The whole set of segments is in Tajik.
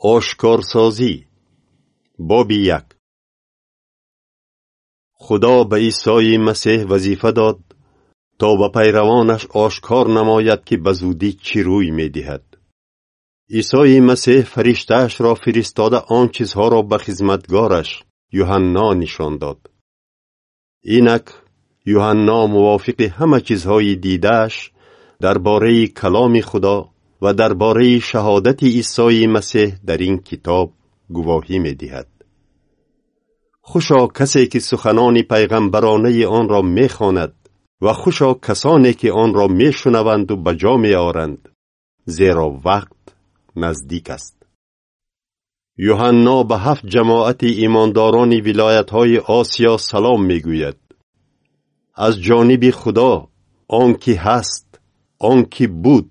ошкорсозӣ боби як худо ба исои масеҳ вазифа дод то ба пайравонаш ошкор намояд ки ба зудӣ чӣ рӯй медиҳад исои масеҳ фариштаашро фиристода он чизҳоро ба хизматгораш юҳанно нишон дод инак юҳанно мувофиқи ҳама чизҳои дидааш дар бораи каломи худо ва дар бораи шаҳодати исои масеҳ дар ин китоб гувоҳӣ медиҳад. Хушо касе ки суханони пайғамбаронаи онро мехонад ва хушо касоне ки онро мешунаванду ба ҷо меоранд зеро вақт наздик аст. Юҳанно ба ҳафт ҷамоати имондорони вилоятҳои осиё салом мегӯяд. Аз ҷониби худо он ки ҳаст он ки буд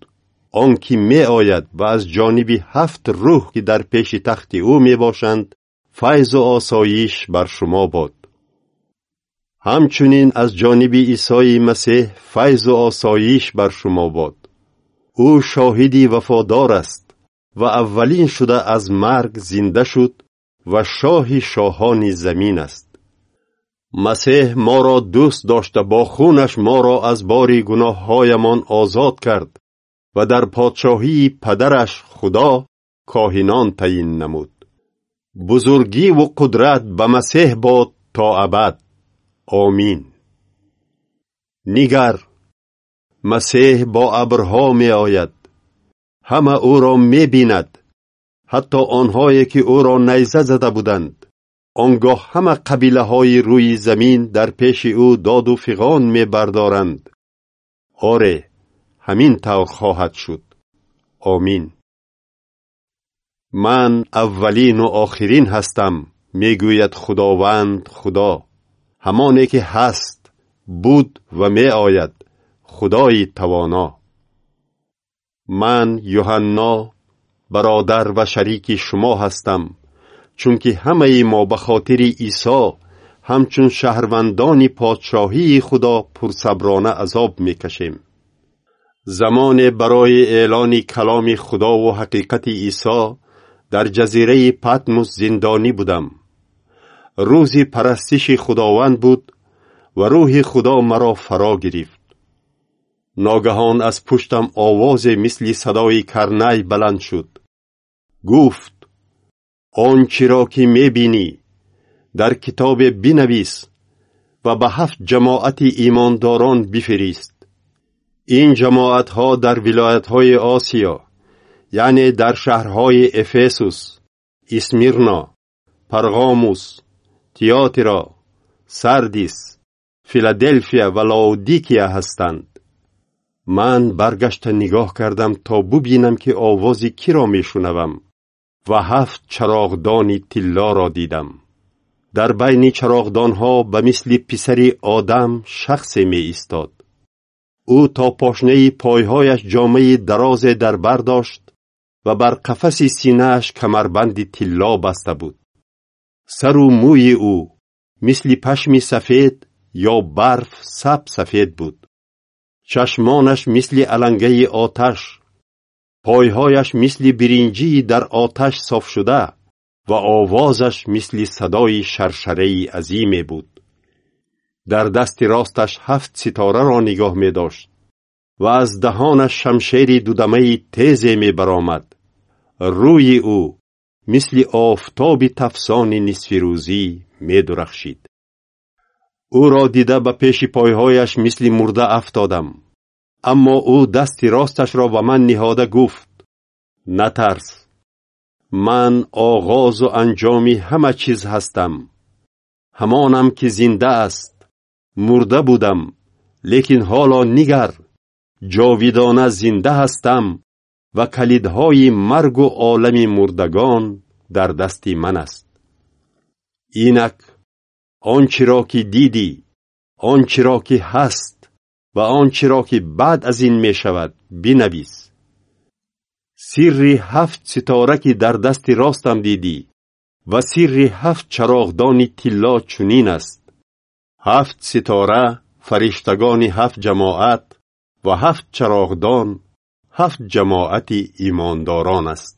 он ки меояд ва аз ҷониби ҳафт рӯҳ ки дар пеши тахти ӯ мебошанд файзу осоиш бар шумо бод ҳамчунин аз ҷониби исои масеҳ файзу осоиш бар шумо бод ӯ шоҳиди вафодор аст ва аввалин шуда аз марг зинда шуд ва шоҳи шоҳони замин аст. Масеҳ моро дӯст дошта бо хунаш моро аз бори гуноҳҳоямон озод кард ва дар подшоҳии падараш худо коҳинон таъин намуд. Бузургиву қудрат ба масеҳ бод то абад. Омин. Нигар. Масеҳ бо абрҳо меояд. Ҳама ӯро мебинад. Ҳатто онҳое ки ӯро найза зада буданд. Он гоҳ ҳама қабилаҳои рӯи замин дар пеши ӯ доду фиғон мебардоранд. Оре ҳамин тавр хоҳад шуд. Омин. Ман аввалину охирин ҳастам мегӯяд худованд худо. Ҳамоне ки ҳаст буд ва меояд худои тавоно ман юҳанно бародар ва шарики шумо ҳастам чунки ҳамаи мо ба хотири исо ҳамчун шаҳрвандони подшоҳии худо пурсаброна азоб мекашем замоне барои эълони каломи худову ҳақиқати исо дар ҷазираи патмус зиндонӣ будам рӯзи парастиши худованд буд ва рӯҳи худо маро фаро гирифт ногаҳон аз пуштам овозе мисли садои карнай баланд шуд гуфт он чиро ки мебинӣ дар китобе бинавис ва ба ҳафт ҷамоати имондорон бифирист این جماعت ها در ولایت های آسیا یعنی در شهرهای افسوس، اسمیرنا، پرغاموس، تیاترا، سردیس، فیلادلفیا و لاودیکیا هستند. من برگشت نگاه کردم تا ببینم که آوازی کی را میشنوم و هفت چراغدانی تیلا را دیدم. در بین چراغدان ها به مثل پسری آدم شخصی می استاد. Ӯ то пошнаи пойҳояш ҷомаи дарозе дар бар дошт ва бар қафаси синааш камарбанди тилло баста буд. Сару мӯи ӯ мисли пашми сафед ё барф саб сафед буд. Чашмонаш мисли алангаи оташ пойҳояш мисли биринҷии дар оташ софшуда ва овозаш мисли садои шаршараи азиме буд дар дасти росташ ҳафт ситораро нигоҳ медошт ва аз даҳонаш шамшери дудамаи тезе мебаромад. Рӯи ӯ мисли офтоби тафсони нисфирӯзӣ медурахшид. Ӯро дида ба пеши пойҳояш мисли мурда афтодам. Аммо ӯ дасти росташро ба ман ниҳода гуфт. Натарс ман оғозу анҷоми ҳама чиз ҳастам. Ҳамонам ки зинда аст мурда будам лекин ҳоло нигар ҷовидона зинда ҳастам ва калидҳои маргу олами мурдагон дар дасти ман аст. Инак он чиро ки дидӣ он чиро ки ҳаст ва он чиро ки баъд аз ин мешавад бинавис. Сирри ҳафт ситора ки дар дасти ростам дидӣ ва сирри ҳафт чароғдони тилло чунин аст ҳафт ситора фариштагони ҳафт ҷамоат ва ҳафт чароғдон ҳафт ҷамоати имондорон аст